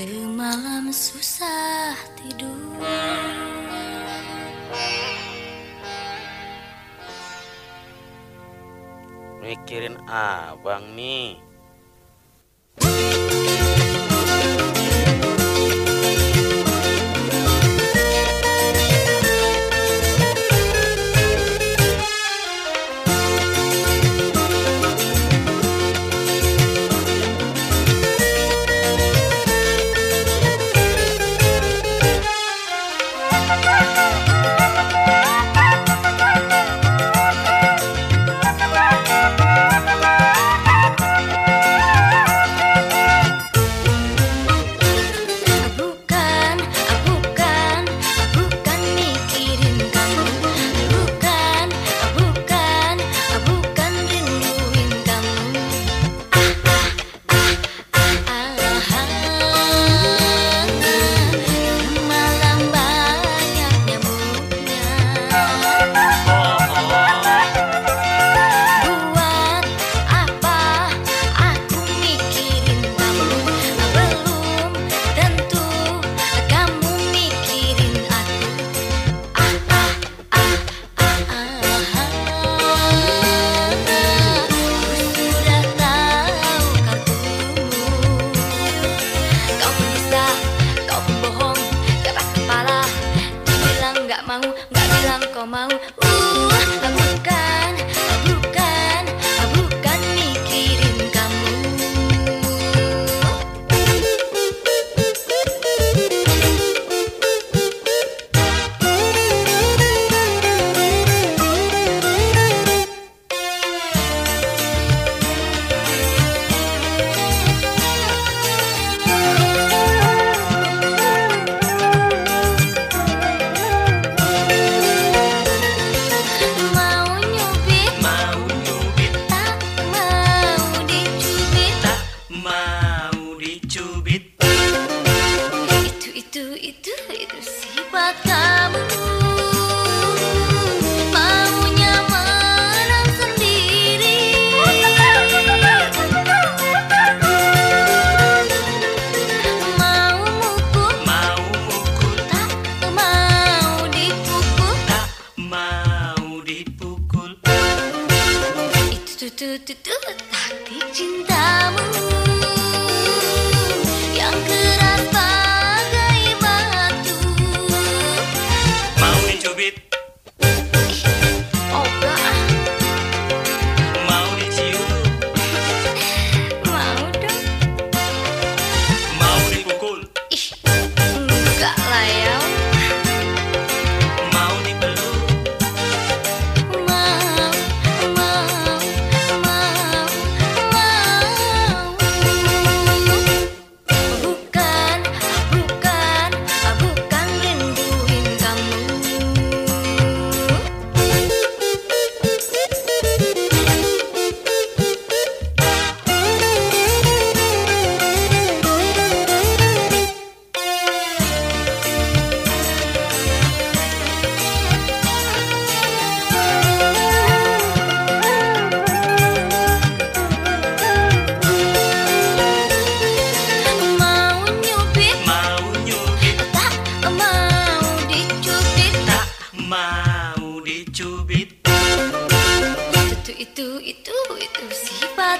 Semalam susah tidur. Mikirin abang nih. com mão do do do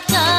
Jakarta